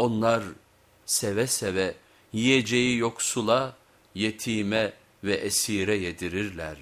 Onlar seve seve yiyeceği yoksula, yetime ve esire yedirirler.